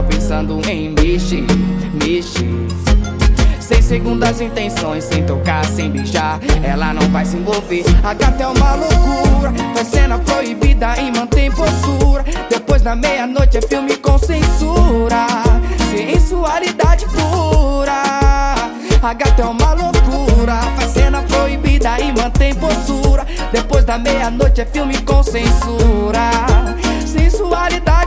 pensando em mexer, mexer. Sem segundas intenções, sem tocar, sem beijar Ela não vai se envolver. A gata é uma loucura Faz cena proibida e mantém postura. Depois da meia-noite é filme com censura Sensualidade pura. A gata é uma loucura Faz cena proibida e mantém postura. Depois da meia-noite é filme com censura Sensualidade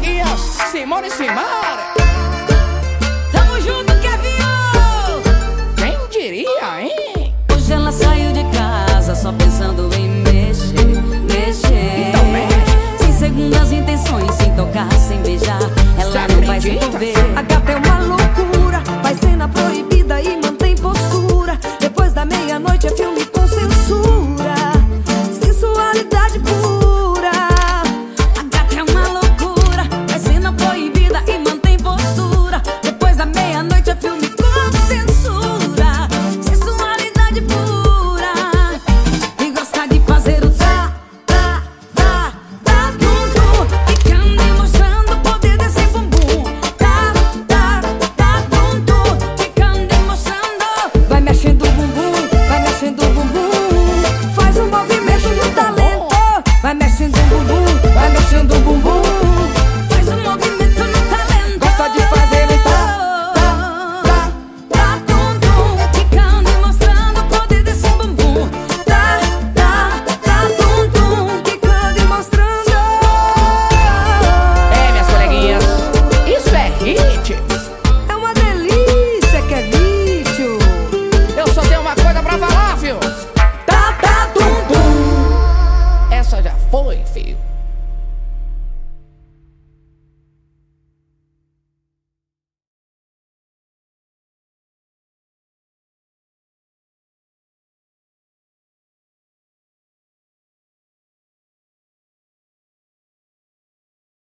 seguías sin y sin madre.